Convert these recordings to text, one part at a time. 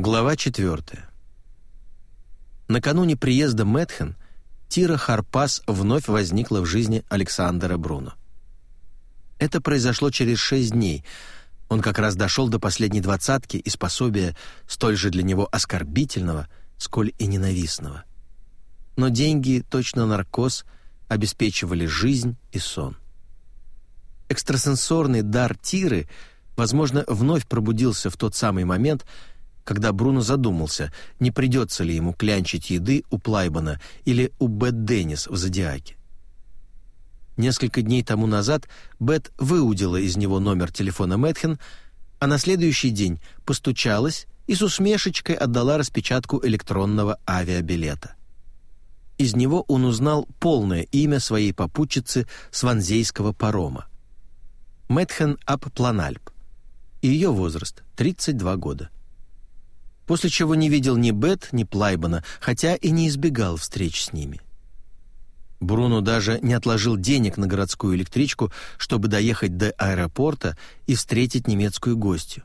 Глава 4. Накануне приезда Мэтхен Тира Харпас вновь возникла в жизни Александра Бруно. Это произошло через шесть дней. Он как раз дошел до последней двадцатки и способия столь же для него оскорбительного, сколь и ненавистного. Но деньги, точно наркоз, обеспечивали жизнь и сон. Экстрасенсорный дар Тиры, возможно, вновь пробудился в тот самый момент, когда Бруно задумался, не придется ли ему клянчить еды у Плайбана или у Бет Деннис в «Зодиаке». Несколько дней тому назад Бет выудила из него номер телефона Мэтхен, а на следующий день постучалась и с усмешечкой отдала распечатку электронного авиабилета. Из него он узнал полное имя своей попутчицы с ванзейского парома. Мэтхен Ап Планальп. И ее возраст — 32 года после чего не видел ни Бет, ни Плайбана, хотя и не избегал встреч с ними. Бруно даже не отложил денег на городскую электричку, чтобы доехать до аэропорта и встретить немецкую гостью.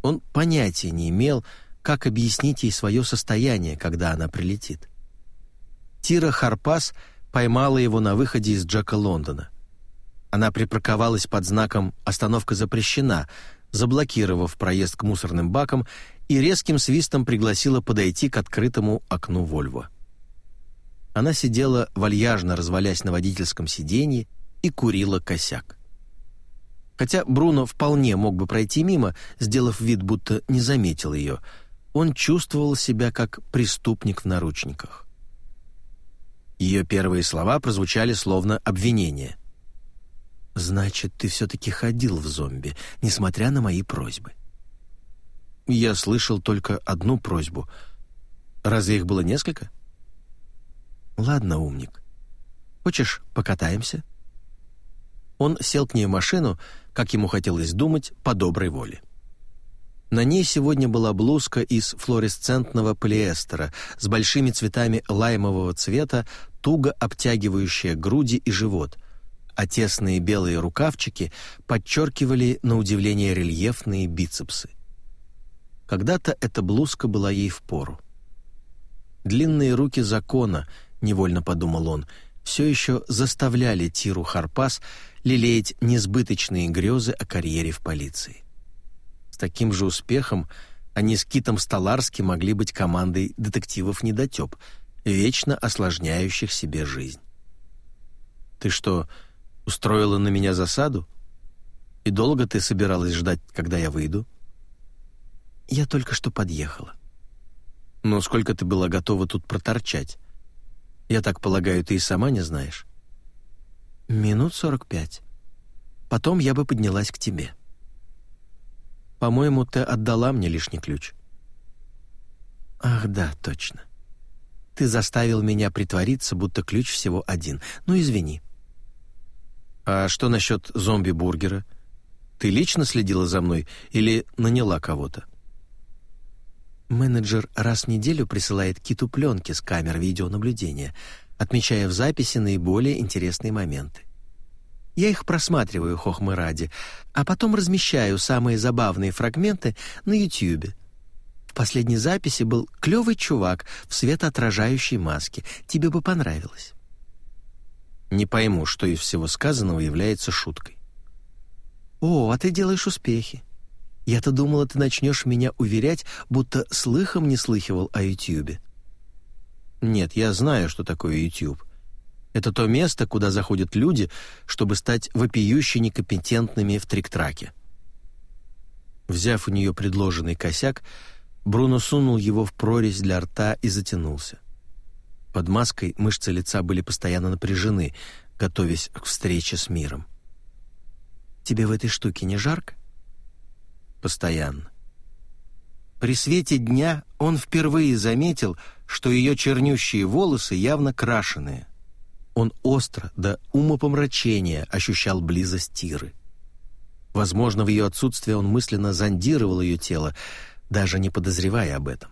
Он понятия не имел, как объяснить ей свое состояние, когда она прилетит. Тира Харпас поймала его на выходе из Джека Лондона. Она припарковалась под знаком «Остановка запрещена», заблокировав проезд к мусорным бакам и резким свистом пригласила подойти к открытому окну Вольво. Она сидела, вальяжно развалясь на водительском сиденье, и курила косяк. Хотя Бруно вполне мог бы пройти мимо, сделав вид, будто не заметил ее, он чувствовал себя как преступник в наручниках. Ее первые слова прозвучали словно обвинение. «Значит, ты все-таки ходил в зомби, несмотря на мои просьбы». Я слышал только одну просьбу. Разве их было несколько? Ладно, умник. Хочешь, покатаемся? Он сел к ней в машину, как ему хотелось думать, по доброй воле. На ней сегодня была блузка из флуоресцентного полиэстера с большими цветами лаймового цвета, туго обтягивающая груди и живот, а тесные белые рукавчики подчеркивали на удивление рельефные бицепсы. Когда-то эта блузка была ей впору. Длинные руки закона, невольно подумал он, все еще заставляли Тиру Харпас лелеять несбыточные грезы о карьере в полиции. С таким же успехом они с Китом Столарски могли быть командой детективов-недотеп, вечно осложняющих себе жизнь. «Ты что, устроила на меня засаду? И долго ты собиралась ждать, когда я выйду?» Я только что подъехала. Но сколько ты была готова тут проторчать? Я так полагаю, ты и сама не знаешь. Минут сорок пять. Потом я бы поднялась к тебе. По-моему, ты отдала мне лишний ключ. Ах, да, точно. Ты заставил меня притвориться, будто ключ всего один. Ну, извини. А что насчет зомби-бургера? Ты лично следила за мной или наняла кого-то? Менеджер раз в неделю присылает Киту пленки с камер видеонаблюдения, отмечая в записи наиболее интересные моменты. Я их просматриваю хохмы ради, а потом размещаю самые забавные фрагменты на Ютьюбе. В последней записи был клевый чувак в светоотражающей маске. Тебе бы понравилось. Не пойму, что из всего сказанного является шуткой. О, а ты делаешь успехи. Я-то думала, ты начнешь меня уверять, будто слыхом не слыхивал о Ютьюбе. Нет, я знаю, что такое Ютьюб. Это то место, куда заходят люди, чтобы стать вопиюще некомпетентными в трик-траке. Взяв у нее предложенный косяк, Бруно сунул его в прорезь для рта и затянулся. Под маской мышцы лица были постоянно напряжены, готовясь к встрече с миром. «Тебе в этой штуке не жарко?» Постоянно. При свете дня он впервые заметил, что ее чернющие волосы явно крашеные. Он остро, до умопомрачения, ощущал близость Тиры. Возможно, в ее отсутствие он мысленно зондировал ее тело, даже не подозревая об этом.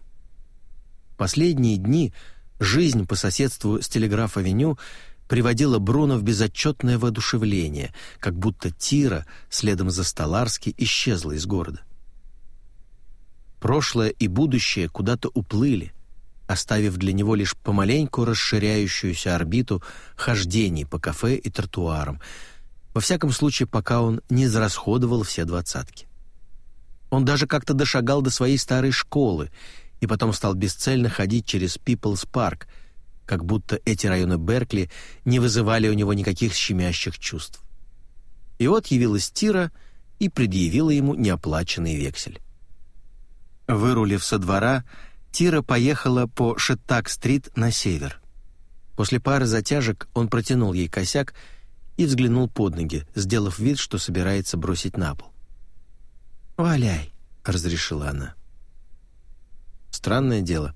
Последние дни жизнь по соседству с Телеграф-авеню приводила Бруно в безотчетное воодушевление, как будто Тира, следом за Столарски, исчезла из города. Прошлое и будущее куда-то уплыли, оставив для него лишь помаленьку расширяющуюся орбиту хождений по кафе и тротуарам, во всяком случае, пока он не израсходовал все двадцатки. Он даже как-то дошагал до своей старой школы и потом стал бесцельно ходить через Пиплс Парк, как будто эти районы Беркли не вызывали у него никаких щемящих чувств. И вот явилась Тира и предъявила ему неоплаченный вексель. Вырулив со двора, Тира поехала по Шеттак-стрит на север. После пары затяжек он протянул ей косяк и взглянул под ноги, сделав вид, что собирается бросить на пол. «Валяй», — разрешила она. Странное дело.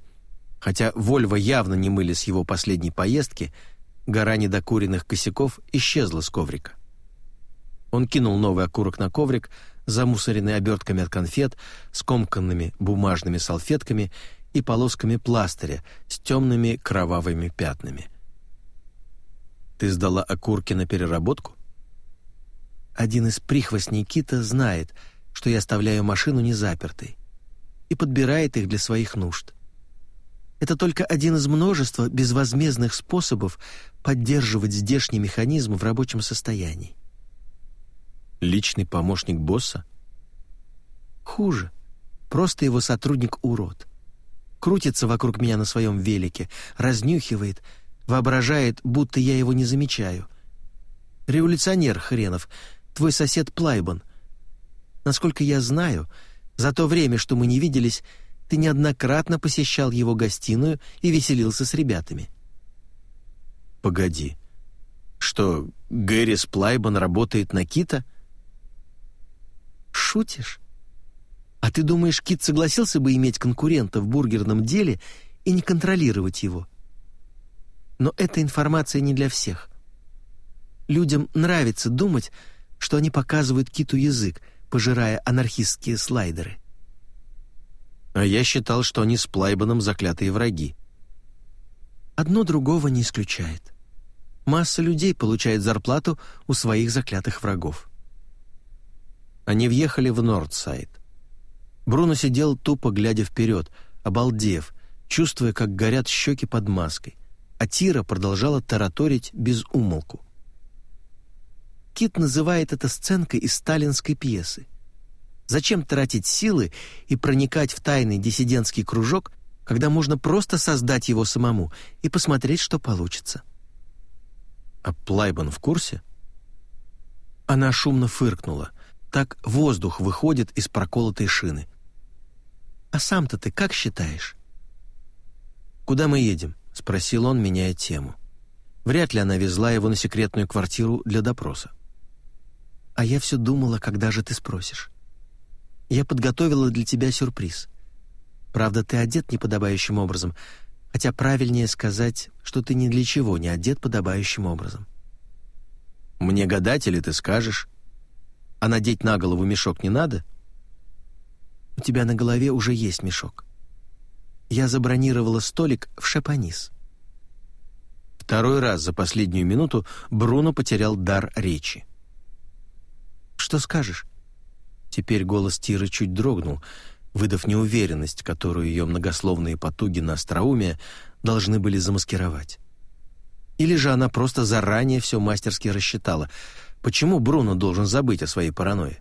Хотя Вольво явно не мыли с его последней поездки, гора недокуренных косяков исчезла с коврика. Он кинул новый окурок на коврик, замусоренный обертками от конфет, скомканными бумажными салфетками и полосками пластыря с темными кровавыми пятнами. «Ты сдала окурки на переработку?» Один из прихвостней Кита знает, что я оставляю машину незапертой и подбирает их для своих нужд. Это только один из множества безвозмездных способов поддерживать здешний механизм в рабочем состоянии. Личный помощник босса? Хуже. Просто его сотрудник-урод. Крутится вокруг меня на своем велике, разнюхивает, воображает, будто я его не замечаю. Революционер хренов, твой сосед Плайбан. Насколько я знаю, за то время, что мы не виделись, ты неоднократно посещал его гостиную и веселился с ребятами. Погоди. Что, Гэрис Плайбан работает на Кита? Шутишь? А ты думаешь, Кит согласился бы иметь конкурента в бургерном деле и не контролировать его? Но эта информация не для всех. Людям нравится думать, что они показывают Киту язык, пожирая анархистские слайдеры. А я считал, что они с Плайбаном заклятые враги. Одно другого не исключает. Масса людей получает зарплату у своих заклятых врагов. Они въехали в Нордсайд. Бруно сидел тупо глядя вперед, обалдев, чувствуя, как горят щеки под маской, а Тира продолжала тараторить без умолку. Кит называет это сценкой из сталинской пьесы. Зачем тратить силы и проникать в тайный диссидентский кружок, когда можно просто создать его самому и посмотреть, что получится? А Плайбан в курсе? Она шумно фыркнула — так воздух выходит из проколотой шины. «А сам-то ты как считаешь?» «Куда мы едем?» — спросил он, меняя тему. Вряд ли она везла его на секретную квартиру для допроса. «А я все думала, когда же ты спросишь. Я подготовила для тебя сюрприз. Правда, ты одет неподобающим образом, хотя правильнее сказать, что ты ни для чего не одет подобающим образом». «Мне гадать или ты скажешь?» А надеть на голову мешок не надо? У тебя на голове уже есть мешок. Я забронировала столик в Шапанис. Второй раз за последнюю минуту Бруно потерял дар речи. «Что скажешь?» Теперь голос Тиры чуть дрогнул, выдав неуверенность, которую ее многословные потуги на остроумие должны были замаскировать. Или же она просто заранее все мастерски рассчитала — Почему Бруно должен забыть о своей паранойе?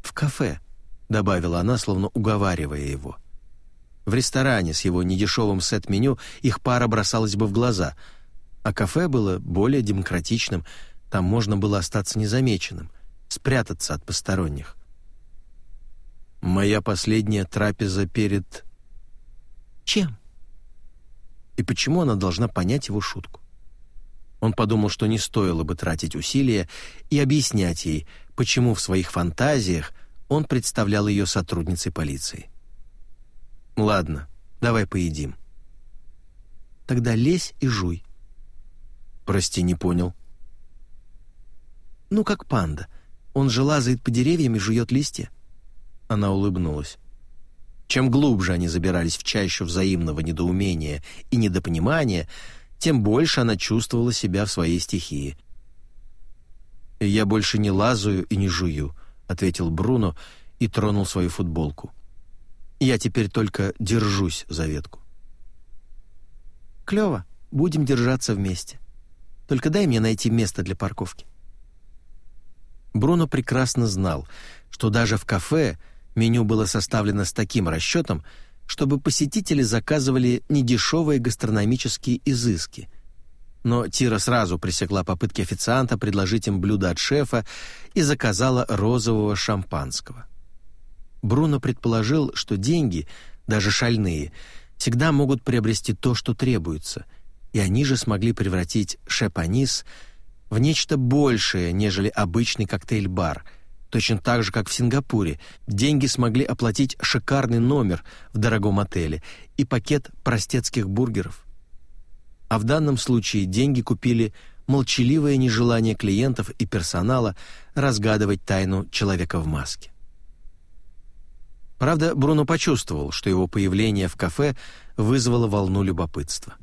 «В кафе», — добавила она, словно уговаривая его. В ресторане с его недешевым сет-меню их пара бросалась бы в глаза, а кафе было более демократичным, там можно было остаться незамеченным, спрятаться от посторонних. «Моя последняя трапеза перед...» «Чем?» И почему она должна понять его шутку? Он подумал, что не стоило бы тратить усилия и объяснять ей, почему в своих фантазиях он представлял ее сотрудницей полиции. «Ладно, давай поедим». «Тогда лезь и жуй». «Прости, не понял». «Ну, как панда. Он же лазает по деревьям и жует листья». Она улыбнулась. Чем глубже они забирались в чащу взаимного недоумения и недопонимания, тем больше она чувствовала себя в своей стихии. «Я больше не лазаю и не жую», — ответил Бруно и тронул свою футболку. Я теперь только держусь за ветку. Клево, будем держаться вместе. Только дай мне найти место для парковки. Бруно прекрасно знал, что даже в кафе меню было составлено с таким расчетом, чтобы посетители заказывали недешевые гастрономические изыски. Но Тира сразу пресекла попытки официанта предложить им блюдо от шефа и заказала розового шампанского. Бруно предположил, что деньги, даже шальные, всегда могут приобрести то, что требуется, и они же смогли превратить шепанис нечто большее, нежели обычный коктейль-бар. Точно так же, как в Сингапуре, деньги смогли оплатить шикарный номер в дорогом отеле и пакет простецких бургеров. А в данном случае деньги купили молчаливое нежелание клиентов и персонала разгадывать тайну человека в маске. Правда, Бруно почувствовал, что его появление в кафе вызвало волну любопытства.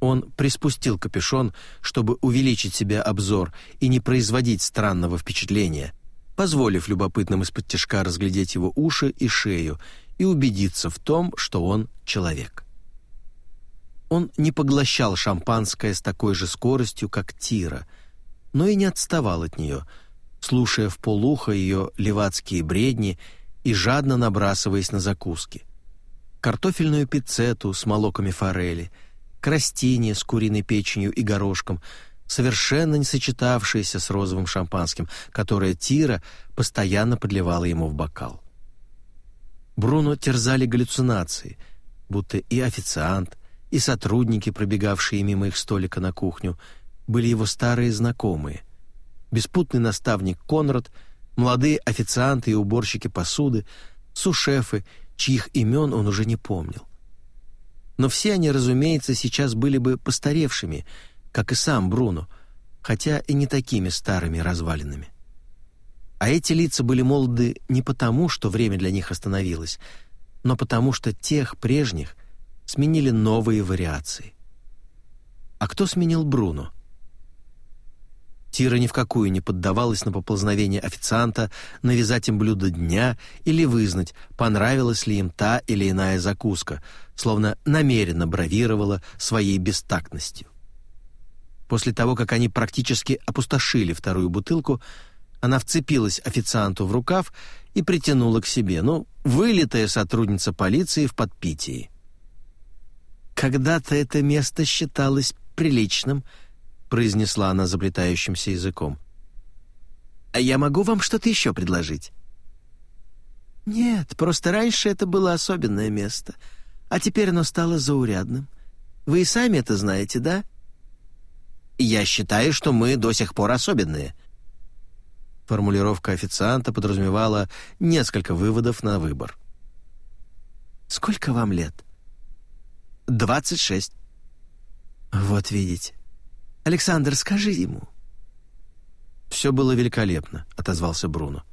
Он приспустил капюшон, чтобы увеличить себе обзор и не производить странного впечатления, позволив любопытным из-под тяжка разглядеть его уши и шею и убедиться в том, что он человек. Он не поглощал шампанское с такой же скоростью, как Тира, но и не отставал от нее, слушая в полухо ее левацкие бредни и жадно набрасываясь на закуски. Картофельную пиццету с молоками форели, крастини с куриной печенью и горошком, совершенно не сочетавшиеся с розовым шампанским, которое Тира постоянно подливала ему в бокал. Бруно терзали галлюцинации, будто и официант, и сотрудники, пробегавшие мимо их столика на кухню, были его старые знакомые. Беспутный наставник Конрад — молодые официанты и уборщики посуды, сушефы, чьих имен он уже не помнил. Но все они, разумеется, сейчас были бы постаревшими, как и сам Бруно, хотя и не такими старыми развалинами. А эти лица были молоды не потому, что время для них остановилось, но потому что тех прежних сменили новые вариации. А кто сменил Бруно? Тира ни в какую не поддавалась на поползновение официанта навязать им блюдо дня или вызнать, понравилась ли им та или иная закуска, словно намеренно бравировала своей бестактностью. После того, как они практически опустошили вторую бутылку, она вцепилась официанту в рукав и притянула к себе, ну, вылитая сотрудница полиции в подпитии. «Когда-то это место считалось приличным», — произнесла она заплетающимся языком. «А я могу вам что-то еще предложить?» «Нет, просто раньше это было особенное место, а теперь оно стало заурядным. Вы и сами это знаете, да?» «Я считаю, что мы до сих пор особенные». Формулировка официанта подразумевала несколько выводов на выбор. «Сколько вам лет?» «Двадцать шесть». «Вот видите. Александр, скажи ему». «Все было великолепно», — отозвался Бруно.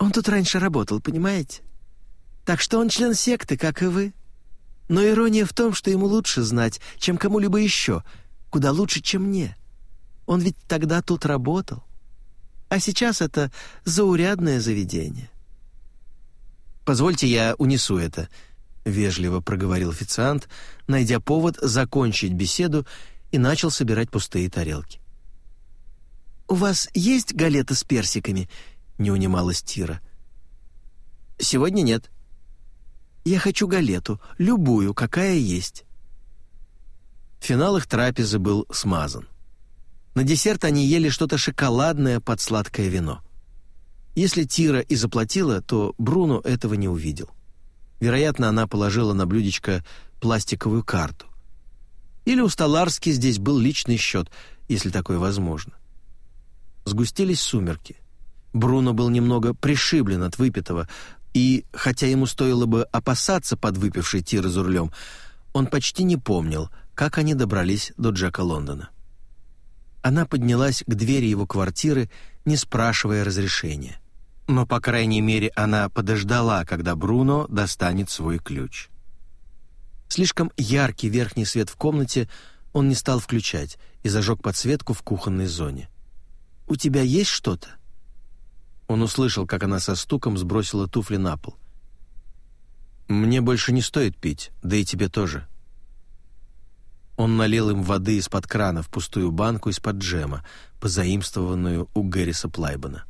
«Он тут раньше работал, понимаете? Так что он член секты, как и вы. Но ирония в том, что ему лучше знать, чем кому-либо еще, куда лучше, чем мне. Он ведь тогда тут работал. А сейчас это заурядное заведение». «Позвольте, я унесу это», — вежливо проговорил официант, найдя повод закончить беседу и начал собирать пустые тарелки. «У вас есть галета с персиками?» — не унималась Тира. «Сегодня нет». «Я хочу галету, любую, какая есть». Финал их трапезы был смазан. На десерт они ели что-то шоколадное под сладкое вино. Если Тира и заплатила, то Бруно этого не увидел. Вероятно, она положила на блюдечко пластиковую карту. Или у Столарски здесь был личный счет, если такое возможно. Сгустились сумерки. Бруно был немного пришиблен от выпитого, и, хотя ему стоило бы опасаться подвыпившей Тиры за рулем, он почти не помнил, как они добрались до Джека Лондона. Она поднялась к двери его квартиры, не спрашивая разрешения. Но, по крайней мере, она подождала, когда Бруно достанет свой ключ. Слишком яркий верхний свет в комнате он не стал включать и зажег подсветку в кухонной зоне. «У тебя есть что-то?» Он услышал, как она со стуком сбросила туфли на пол. «Мне больше не стоит пить, да и тебе тоже». Он налил им воды из-под крана в пустую банку из-под джема, позаимствованную у Гэриса Плайбана.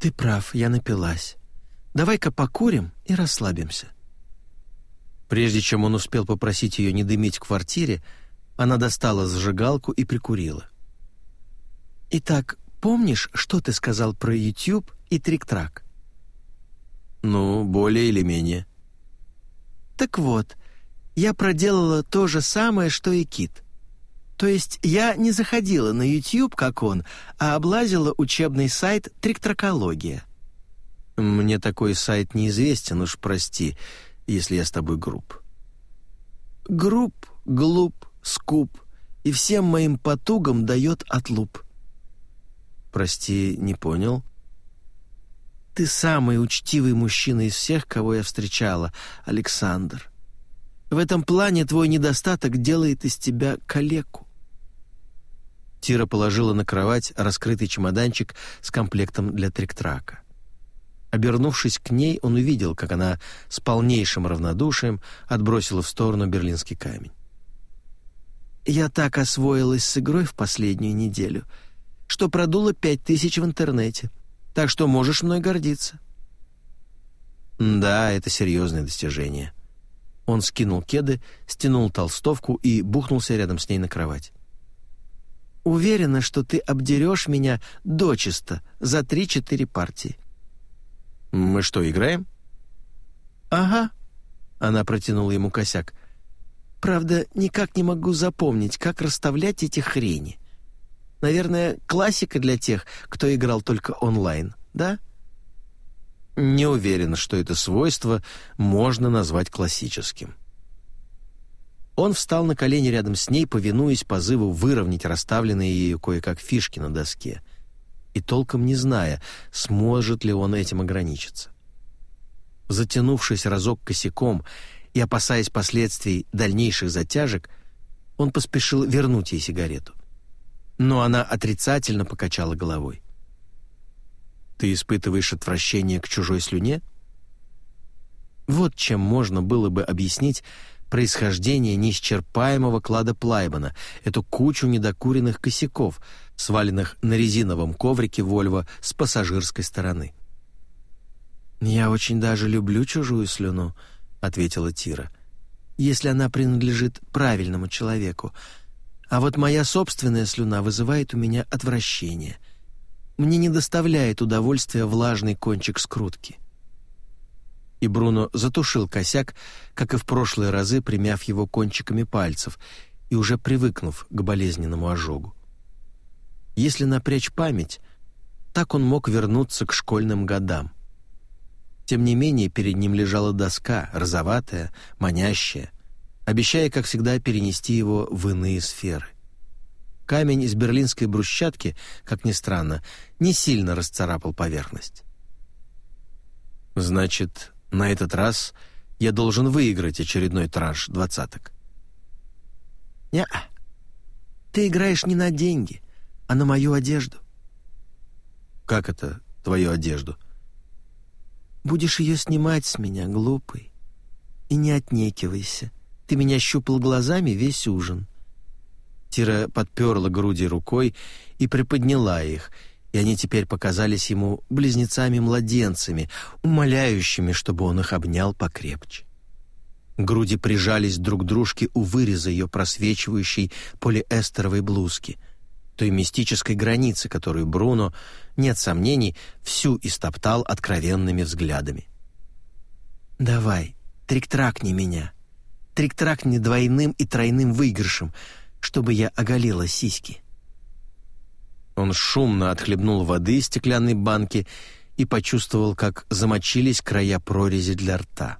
«Ты прав, я напилась. Давай-ка покурим и расслабимся». Прежде чем он успел попросить ее не дымить в квартире, она достала зажигалку и прикурила. «Итак, помнишь, что ты сказал про YouTube и трик-трак?» «Ну, более или менее». «Так вот, я проделала то же самое, что и Кит. То есть я не заходила на YouTube, как он, а облазила учебный сайт «Триктракология». «Мне такой сайт неизвестен, уж прости, если я с тобой груб». «Груб, глуп, скуп, и всем моим потугам дает отлуп». «Прости, не понял». «Ты самый учтивый мужчина из всех, кого я встречала, Александр. В этом плане твой недостаток делает из тебя калеку». Тира положила на кровать раскрытый чемоданчик с комплектом для трик-трака. Обернувшись к ней, он увидел, как она с полнейшим равнодушием отбросила в сторону берлинский камень. «Я так освоилась с игрой в последнюю неделю, что продула пять тысяч в интернете, так что можешь мной гордиться». «Да, это серьезное достижение». Он скинул кеды, стянул толстовку и бухнулся рядом с ней на кровать. «Уверена, что ты обдерешь меня дочисто за три-четыре партии». «Мы что, играем?» «Ага», — она протянула ему косяк. «Правда, никак не могу запомнить, как расставлять эти хрени. Наверное, классика для тех, кто играл только онлайн, да?» Не уверен, что это свойство можно назвать классическим. Он встал на колени рядом с ней, повинуясь позыву выровнять расставленные ею кое-как фишки на доске, и толком не зная, сможет ли он этим ограничиться. Затянувшись разок косяком и опасаясь последствий дальнейших затяжек, он поспешил вернуть ей сигарету. Но она отрицательно покачала головой. Ты испытываешь отвращение к чужой слюне? Вот чем можно было бы объяснить происхождение неисчерпаемого клада Плайбана, эту кучу недокуренных косяков, сваленных на резиновом коврике Вольво с пассажирской стороны. «Я очень даже люблю чужую слюну», — ответила Тира, «если она принадлежит правильному человеку. А вот моя собственная слюна вызывает у меня отвращение. Мне не доставляет удовольствия влажный кончик скрутки». И Бруно затушил косяк, как и в прошлые разы, примяв его кончиками пальцев и уже привыкнув к болезненному ожогу. Если напрячь память, так он мог вернуться к школьным годам. Тем не менее, перед ним лежала доска, розоватая, манящая, обещая, как всегда, перенести его в иные сферы. Камень из берлинской брусчатки, как ни странно, не сильно расцарапал поверхность. «Значит, на этот раз я должен выиграть очередной транш двадцаток?» «Не-а. Ты играешь не на деньги, а на мою одежду». «Как это, твою одежду?» «Будешь ее снимать с меня, глупый. И не отнекивайся. Ты меня щупал глазами весь ужин. Тира подперла груди рукой и приподняла их, и они теперь показались ему близнецами-младенцами, умоляющими, чтобы он их обнял покрепче. Груди прижались друг к дружке у выреза ее просвечивающей полиэстеровой блузки, той мистической границы, которую Бруно, нет сомнений, всю истоптал откровенными взглядами. «Давай, трик-тракни меня. Трик-тракни двойным и тройным выигрышем», чтобы я оголила сиськи». Он шумно отхлебнул воды из стеклянной банки и почувствовал, как замочились края прорези для рта.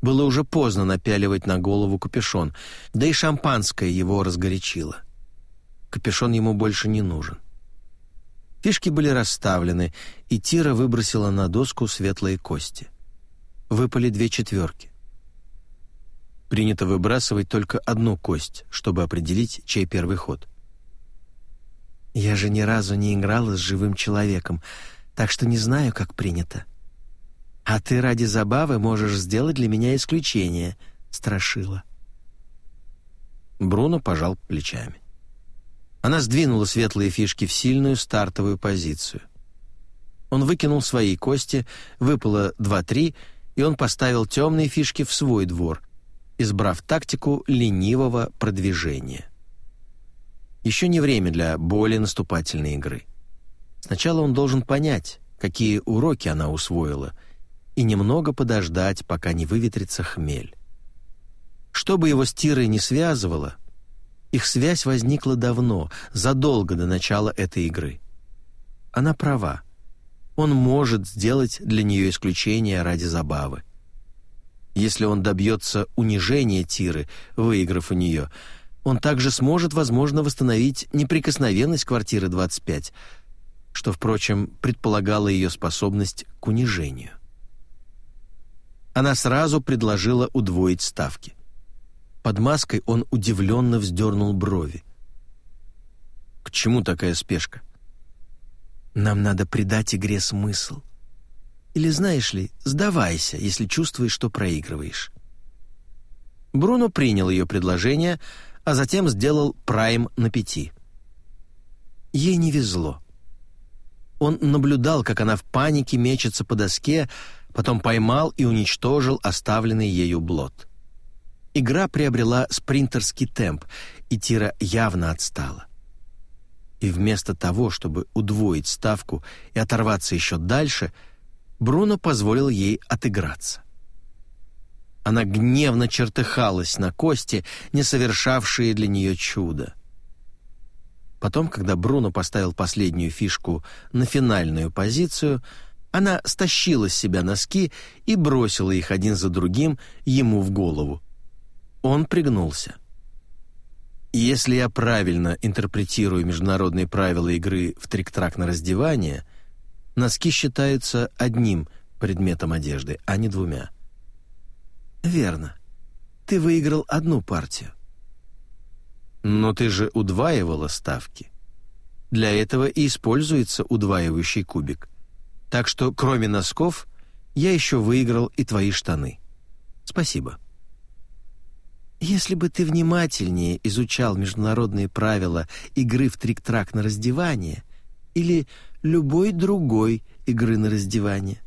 Было уже поздно напяливать на голову капюшон, да и шампанское его разгорячило. Капюшон ему больше не нужен. Фишки были расставлены, и Тира выбросила на доску светлые кости. Выпали две четверки. Принято выбрасывать только одну кость, чтобы определить, чей первый ход. «Я же ни разу не играла с живым человеком, так что не знаю, как принято». «А ты ради забавы можешь сделать для меня исключение», — страшила. Бруно пожал плечами. Она сдвинула светлые фишки в сильную стартовую позицию. Он выкинул свои кости, выпало два-три, и он поставил темные фишки в свой двор, избрав тактику ленивого продвижения. Еще не время для более наступательной игры. Сначала он должен понять, какие уроки она усвоила, и немного подождать, пока не выветрится хмель. Что бы его с Тирой не связывало, их связь возникла давно, задолго до начала этой игры. Она права. Он может сделать для нее исключение ради забавы. Если он добьется унижения Тиры, выиграв у нее, он также сможет, возможно, восстановить неприкосновенность квартиры 25, что, впрочем, предполагало ее способность к унижению. Она сразу предложила удвоить ставки. Под маской он удивленно вздернул брови. «К чему такая спешка?» «Нам надо придать игре смысл», или, знаешь ли, сдавайся, если чувствуешь, что проигрываешь». Бруно принял ее предложение, а затем сделал прайм на пяти. Ей не везло. Он наблюдал, как она в панике мечется по доске, потом поймал и уничтожил оставленный ею блот. Игра приобрела спринтерский темп, и Тира явно отстала. И вместо того, чтобы удвоить ставку и оторваться еще дальше — Бруно позволил ей отыграться. Она гневно чертыхалась на кости, не совершавшие для нее чудо. Потом, когда Бруно поставил последнюю фишку на финальную позицию, она стащила с себя носки и бросила их один за другим ему в голову. Он пригнулся. Если я правильно интерпретирую международные правила игры в трик-трак на раздевание — носки считаются одним предметом одежды, а не двумя. Верно. Ты выиграл одну партию. Но ты же удваивала ставки. Для этого и используется удваивающий кубик. Так что, кроме носков, я еще выиграл и твои штаны. Спасибо. Если бы ты внимательнее изучал международные правила игры в трик-трак на раздевание или любой другой игры на раздевание.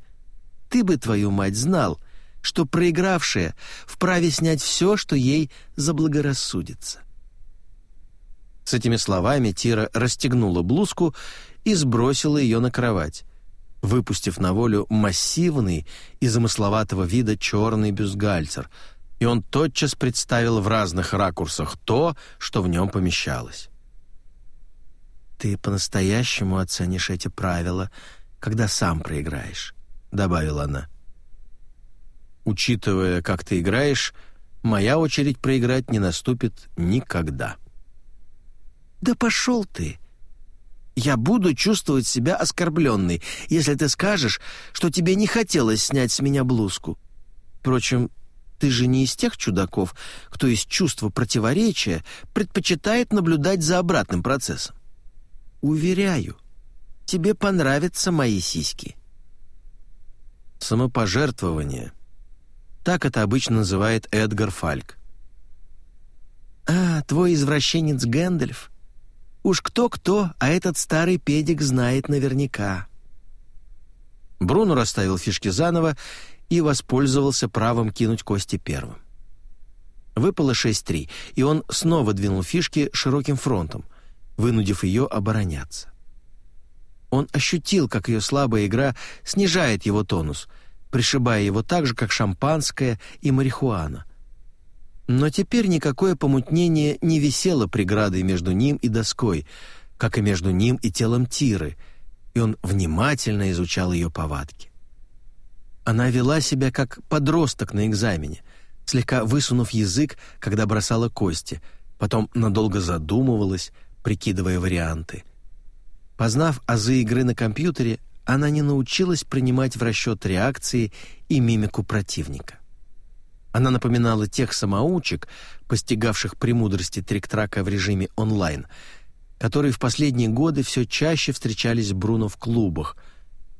Ты бы, твою мать, знал, что проигравшая вправе снять все, что ей заблагорассудится. С этими словами Тира расстегнула блузку и сбросила ее на кровать, выпустив на волю массивный и замысловатого вида черный бюстгальтер, и он тотчас представил в разных ракурсах то, что в нем помещалось. «Ты по-настоящему оценишь эти правила, когда сам проиграешь», — добавила она. «Учитывая, как ты играешь, моя очередь проиграть не наступит никогда». «Да пошел ты!» Я буду чувствовать себя оскорбленной, если ты скажешь, что тебе не хотелось снять с меня блузку. Впрочем, ты же не из тех чудаков, кто из чувства противоречия предпочитает наблюдать за обратным процессом. Уверяю, тебе понравятся мои сиськи. Самопожертвование. Так это обычно называет Эдгар Фальк. А, твой извращенец Гэндальф. Уж кто-кто, а этот старый педик знает наверняка. Бруно расставил фишки заново и воспользовался правом кинуть кости первым. Выпало 6-3, и он снова двинул фишки широким фронтом — вынудив ее обороняться. Он ощутил, как ее слабая игра снижает его тонус, пришибая его так же, как шампанское и марихуана. Но теперь никакое помутнение не висело преградой между ним и доской, как и между ним и телом Тиры, и он внимательно изучал ее повадки. Она вела себя как подросток на экзамене, слегка высунув язык, когда бросала кости, потом надолго задумывалась, прикидывая варианты. Познав азы игры на компьютере, она не научилась принимать в расчет реакции и мимику противника. Она напоминала тех самоучек, постигавших премудрости трик-трака в режиме онлайн, которые в последние годы все чаще встречались Бруно в клубах,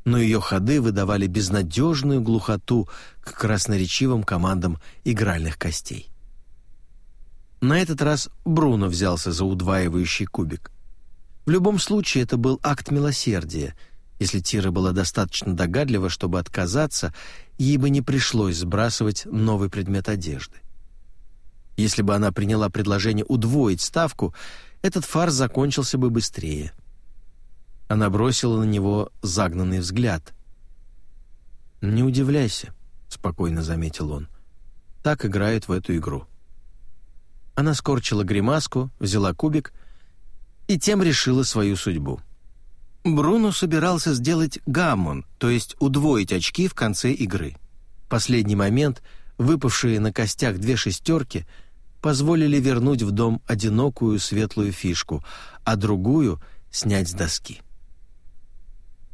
но ее ходы выдавали безнадежную глухоту к красноречивым командам игральных костей. На этот раз Бруно взялся за удваивающий кубик. В любом случае это был акт милосердия. Если Тира была достаточно догадлива, чтобы отказаться, ей бы не пришлось сбрасывать новый предмет одежды. Если бы она приняла предложение удвоить ставку, этот фарс закончился бы быстрее. Она бросила на него загнанный взгляд. «Не удивляйся», — спокойно заметил он. «Так играют в эту игру». Она скорчила гримаску, взяла кубик и тем решила свою судьбу. Бруно собирался сделать гаммон, то есть удвоить очки в конце игры. Последний момент, выпавшие на костях две шестерки, позволили вернуть в дом одинокую светлую фишку, а другую — снять с доски.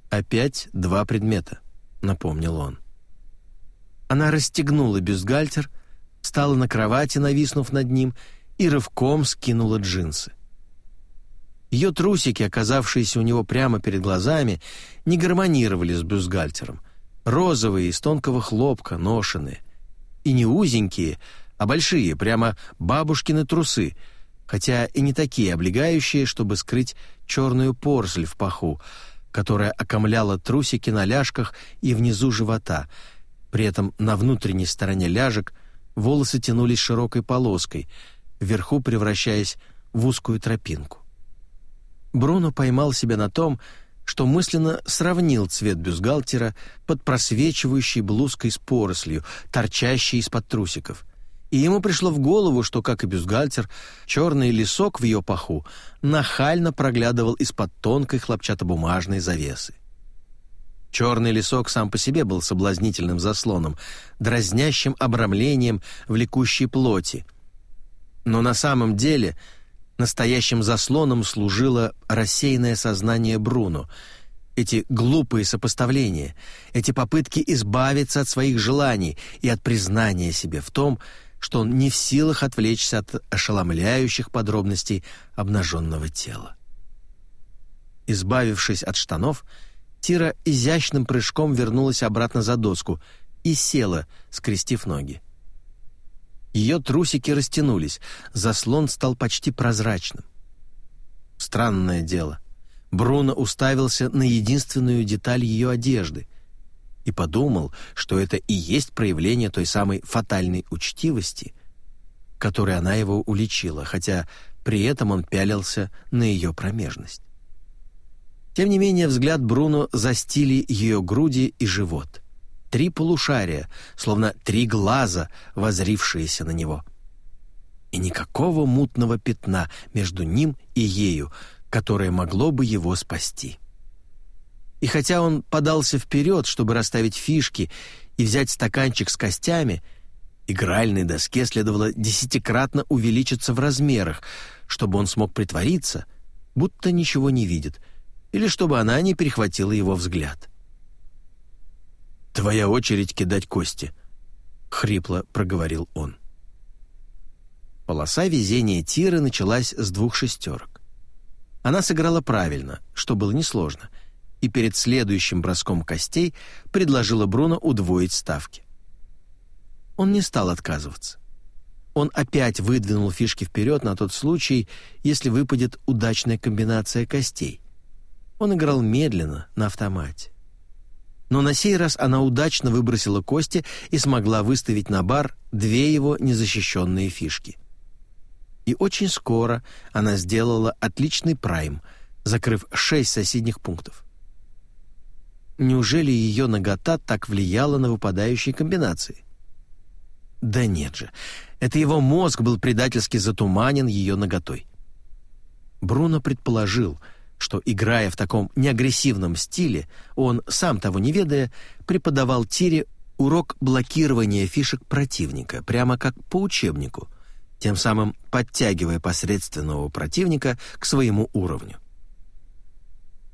«Опять два предмета», — напомнил он. Она расстегнула бюстгальтер, встала на кровати, нависнув над ним, и рывком скинула джинсы. Ее трусики, оказавшиеся у него прямо перед глазами, не гармонировали с бюстгальтером. Розовые, из тонкого хлопка, ношеные. И не узенькие, а большие, прямо бабушкины трусы, хотя и не такие облегающие, чтобы скрыть черную порсль в паху, которая окомляла трусики на ляжках и внизу живота. При этом на внутренней стороне ляжек волосы тянулись широкой полоской — вверху превращаясь в узкую тропинку. Бруно поймал себя на том, что мысленно сравнил цвет бюстгальтера под просвечивающей блузкой с порослью, торчащей из-под трусиков. И ему пришло в голову, что, как и бюстгальтер, черный лесок в ее паху нахально проглядывал из-под тонкой хлопчатобумажной завесы. Черный лесок сам по себе был соблазнительным заслоном, дразнящим обрамлением влекущей плоти, но на самом деле настоящим заслоном служило рассеянное сознание Бруно. Эти глупые сопоставления, эти попытки избавиться от своих желаний и от признания себе в том, что он не в силах отвлечься от ошеломляющих подробностей обнаженного тела. Избавившись от штанов, Тира изящным прыжком вернулась обратно за доску и села, скрестив ноги. Ее трусики растянулись, заслон стал почти прозрачным. Странное дело. Бруно уставился на единственную деталь ее одежды и подумал, что это и есть проявление той самой фатальной учтивости, которой она его уличила, хотя при этом он пялился на ее промежность. Тем не менее, взгляд Бруно застили ее груди и живот три полушария, словно три глаза, возрившиеся на него. И никакого мутного пятна между ним и ею, которое могло бы его спасти. И хотя он подался вперед, чтобы расставить фишки и взять стаканчик с костями, игральной доске следовало десятикратно увеличиться в размерах, чтобы он смог притвориться, будто ничего не видит, или чтобы она не перехватила его взгляд. — «Твоя очередь кидать кости», — хрипло проговорил он. Полоса везения Тиры началась с двух шестерок. Она сыграла правильно, что было несложно, и перед следующим броском костей предложила Бруно удвоить ставки. Он не стал отказываться. Он опять выдвинул фишки вперед на тот случай, если выпадет удачная комбинация костей. Он играл медленно, на автомате но на сей раз она удачно выбросила кости и смогла выставить на бар две его незащищенные фишки. И очень скоро она сделала отличный прайм, закрыв шесть соседних пунктов. Неужели ее нагота так влияла на выпадающие комбинации? Да нет же, это его мозг был предательски затуманен ее наготой. Бруно предположил — что, играя в таком неагрессивном стиле, он, сам того не ведая, преподавал Тире урок блокирования фишек противника, прямо как по учебнику, тем самым подтягивая посредственного противника к своему уровню.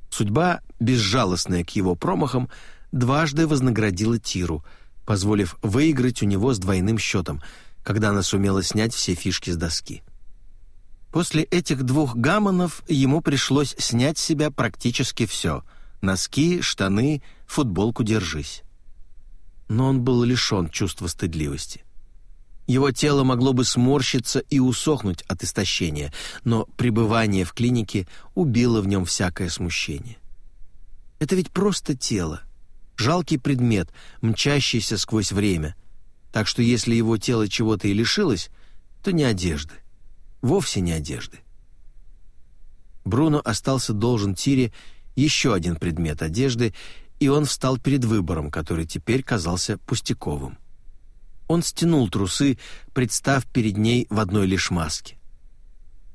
Судьба, безжалостная к его промахам, дважды вознаградила Тиру, позволив выиграть у него с двойным счетом, когда она сумела снять все фишки с доски. После этих двух гамонов ему пришлось снять с себя практически все — Носки, штаны, футболку держись. Но он был лишен чувства стыдливости. Его тело могло бы сморщиться и усохнуть от истощения, но пребывание в клинике убило в нем всякое смущение. Это ведь просто тело, жалкий предмет, мчащийся сквозь время. Так что если его тело чего-то и лишилось, то не одежды. Вовсе не одежды. Бруно остался должен Тире еще один предмет одежды, и он встал перед выбором, который теперь казался пустяковым. Он стянул трусы, представ перед ней в одной лишь маске.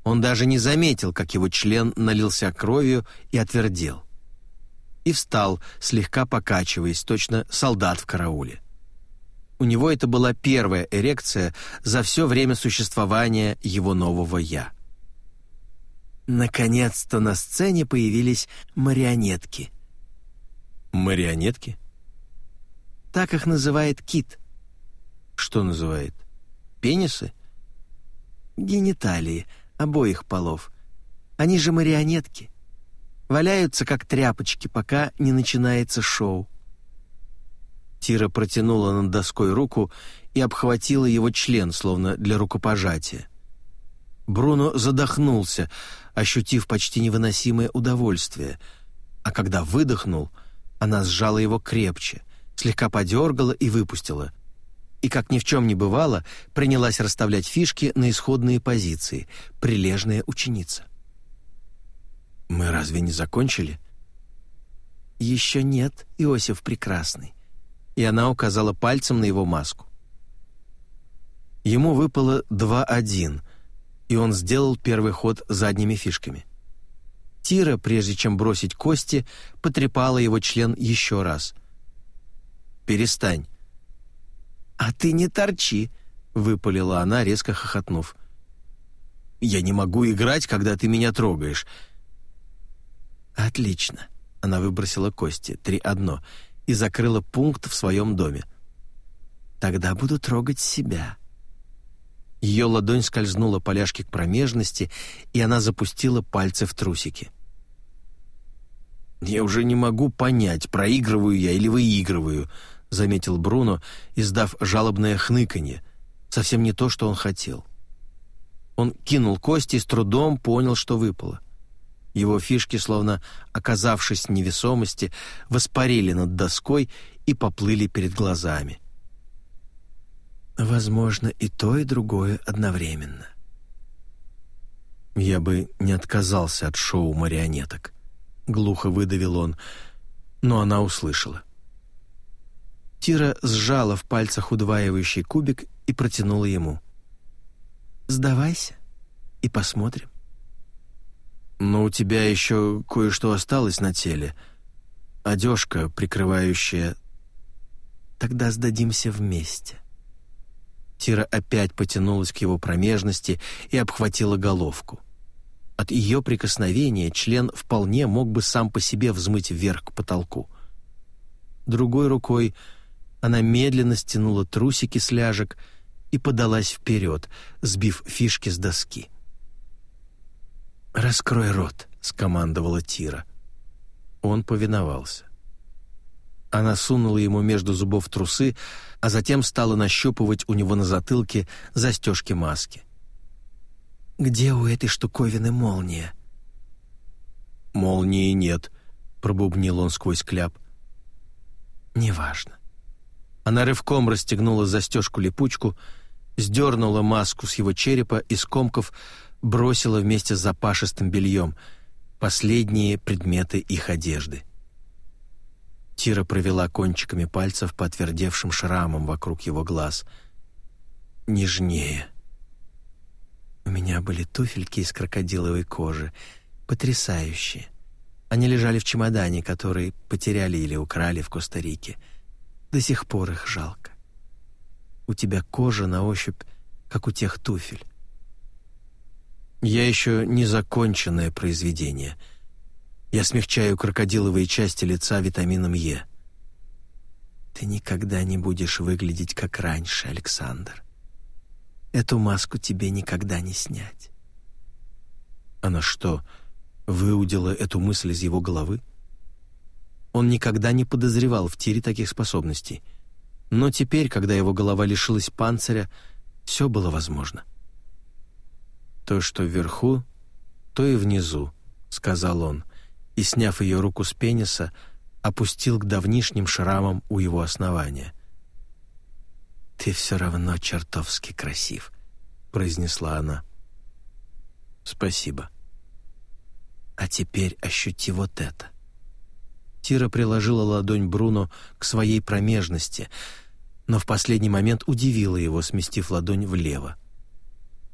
Он даже не заметил, как его член налился кровью и отвердел. И встал, слегка покачиваясь, точно солдат в карауле. У него это была первая эрекция за все время существования его нового «я». Наконец-то на сцене появились марионетки. Марионетки? Так их называет Кит. Что называет? Пенисы? Гениталии обоих полов. Они же марионетки. Валяются как тряпочки, пока не начинается шоу. Тира протянула над доской руку и обхватила его член, словно для рукопожатия. Бруно задохнулся, ощутив почти невыносимое удовольствие, а когда выдохнул, она сжала его крепче, слегка подергала и выпустила, и, как ни в чем не бывало, принялась расставлять фишки на исходные позиции, прилежная ученица. «Мы разве не закончили?» «Еще нет, Иосиф Прекрасный», и она указала пальцем на его маску. Ему выпало 2-1, и он сделал первый ход задними фишками. Тира, прежде чем бросить кости, потрепала его член еще раз. «Перестань». «А ты не торчи», — выпалила она, резко хохотнув. «Я не могу играть, когда ты меня трогаешь». «Отлично», — она выбросила кости, три одно, и закрыла пункт в своем доме. «Тогда буду трогать себя». Ее ладонь скользнула по ляжке к промежности, и она запустила пальцы в трусики. «Я уже не могу понять, проигрываю я или выигрываю», — заметил Бруно, издав жалобное хныканье. Совсем не то, что он хотел. Он кинул кости и с трудом понял, что выпало. Его фишки, словно оказавшись в невесомости, воспарили над доской и поплыли перед глазами. Возможно, и то, и другое одновременно. «Я бы не отказался от шоу марионеток», — глухо выдавил он, но она услышала. Тира сжала в пальцах удваивающий кубик и протянула ему. «Сдавайся и посмотрим». «Но у тебя еще кое-что осталось на теле. Одежка, прикрывающая...» «Тогда сдадимся вместе». Тира опять потянулась к его промежности и обхватила головку. От ее прикосновения член вполне мог бы сам по себе взмыть вверх к потолку. Другой рукой она медленно стянула трусики с ляжек и подалась вперед, сбив фишки с доски. «Раскрой рот», — скомандовала Тира. Он повиновался. Она сунула ему между зубов трусы, а затем стала нащупывать у него на затылке застежки маски. «Где у этой штуковины молния?» «Молнии нет», — пробубнил он сквозь кляп. «Неважно». Она рывком расстегнула застежку-липучку, сдернула маску с его черепа и скомков бросила вместе с запашистым бельем, последние предметы их одежды. Тира провела кончиками пальцев по отвердевшим шрамам вокруг его глаз. Нежнее. У меня были туфельки из крокодиловой кожи, потрясающие. Они лежали в чемодане, который потеряли или украли в Коста-Рике. До сих пор их жалко. У тебя кожа на ощупь, как у тех туфель. Я еще незаконченное произведение — я смягчаю крокодиловые части лица витамином Е. Ты никогда не будешь выглядеть как раньше, Александр. Эту маску тебе никогда не снять. Она что, выудила эту мысль из его головы? Он никогда не подозревал в Тире таких способностей. Но теперь, когда его голова лишилась панциря, все было возможно. «То, что вверху, то и внизу», — сказал он, и, сняв ее руку с пениса, опустил к давнишним шрамам у его основания. «Ты все равно чертовски красив», — произнесла она. «Спасибо». «А теперь ощути вот это». Тира приложила ладонь Бруно к своей промежности, но в последний момент удивила его, сместив ладонь влево.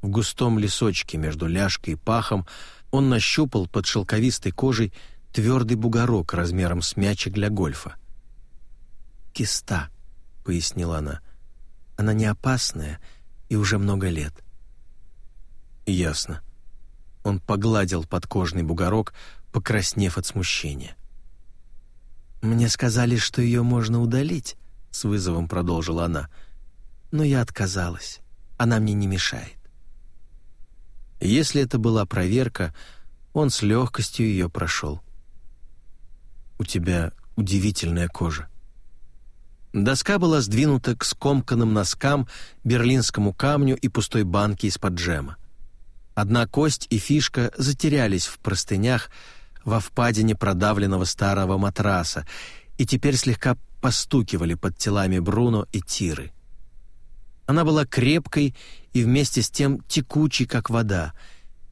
В густом лесочке между ляжкой и пахом он нащупал под шелковистой кожей твердый бугорок размером с мячик для гольфа. «Киста», — пояснила она. «Она не опасная и уже много лет». «Ясно». Он погладил подкожный бугорок, покраснев от смущения. «Мне сказали, что ее можно удалить», — с вызовом продолжила она. «Но я отказалась. Она мне не мешает». Если это была проверка, он с легкостью ее прошел. «У тебя удивительная кожа». Доска была сдвинута к скомканным носкам, берлинскому камню и пустой банке из-под джема. Одна кость и фишка затерялись в простынях во впадине продавленного старого матраса и теперь слегка постукивали под телами Бруно и Тиры. Она была крепкой и вместе с тем текучей, как вода.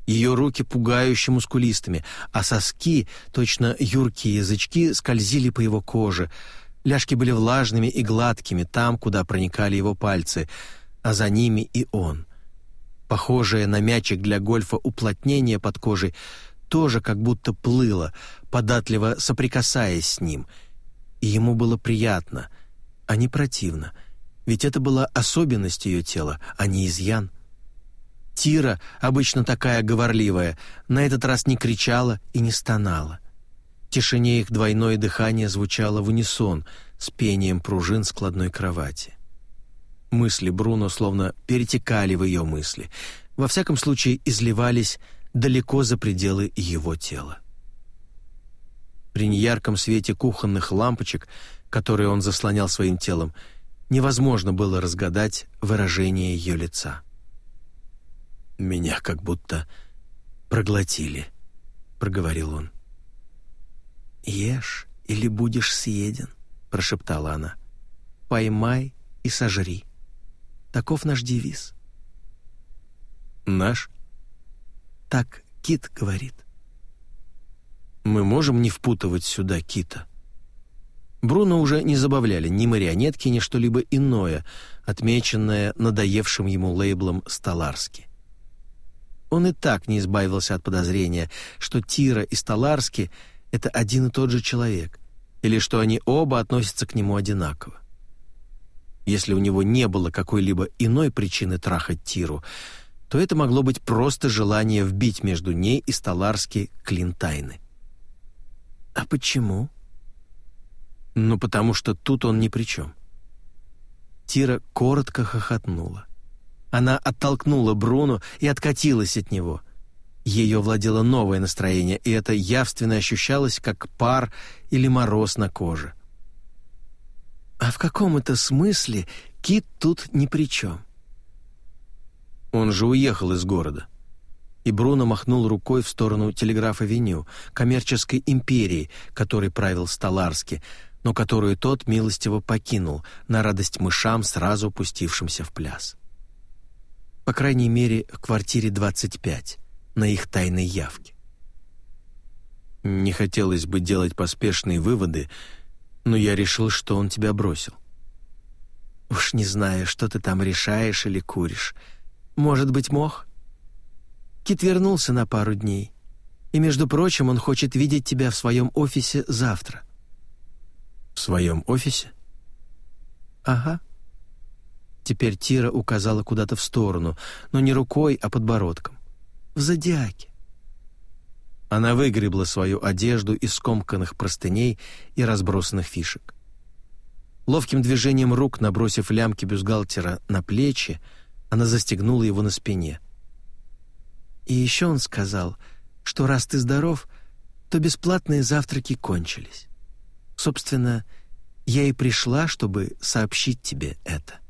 Ее руки пугающе мускулистыми, а соски, точно юркие язычки, скользили по его коже. Ляжки были влажными и гладкими там, куда проникали его пальцы, а за ними и он. Похожее на мячик для гольфа уплотнение под кожей тоже как будто плыло, податливо соприкасаясь с ним. И ему было приятно, а не противно — ведь это была особенность ее тела, а не изъян. Тира, обычно такая говорливая, на этот раз не кричала и не стонала. В тишине их двойное дыхание звучало в унисон с пением пружин складной кровати. Мысли Бруно словно перетекали в ее мысли, во всяком случае изливались далеко за пределы его тела. При неярком свете кухонных лампочек, которые он заслонял своим телом, невозможно было разгадать выражение ее лица. «Меня как будто проглотили», — проговорил он. «Ешь или будешь съеден», — прошептала она. «Поймай и сожри. Таков наш девиз». «Наш?» «Так Кит говорит». «Мы можем не впутывать сюда Кита?» Бруно уже не забавляли ни марионетки, ни что-либо иное, отмеченное надоевшим ему лейблом «Столарски». Он и так не избавился от подозрения, что Тира и Столарски — это один и тот же человек, или что они оба относятся к нему одинаково. Если у него не было какой-либо иной причины трахать Тиру, то это могло быть просто желание вбить между ней и Столарски клин тайны. «А почему?» Ну, потому что тут он ни при чем. Тира коротко хохотнула. Она оттолкнула Бруно и откатилась от него. Ее владело новое настроение, и это явственно ощущалось, как пар или мороз на коже. «А в каком это смысле Кит тут ни при чем?» Он же уехал из города. И Бруно махнул рукой в сторону телеграф-авеню, коммерческой империи, которой правил Столарский, но которую тот милостиво покинул на радость мышам, сразу пустившимся в пляс. По крайней мере, в квартире 25, на их тайной явке. Не хотелось бы делать поспешные выводы, но я решил, что он тебя бросил. Уж не знаю, что ты там решаешь или куришь. Может быть, мох? Кит вернулся на пару дней. И, между прочим, он хочет видеть тебя в своем офисе завтра. В своем офисе? Ага. Теперь Тира указала куда-то в сторону, но не рукой, а подбородком. В зодиаке. Она выгребла свою одежду из скомканных простыней и разбросанных фишек. Ловким движением рук, набросив лямки бюстгальтера на плечи, она застегнула его на спине. И еще он сказал, что раз ты здоров, то бесплатные завтраки кончились. Собственно, я и пришла, чтобы сообщить тебе это».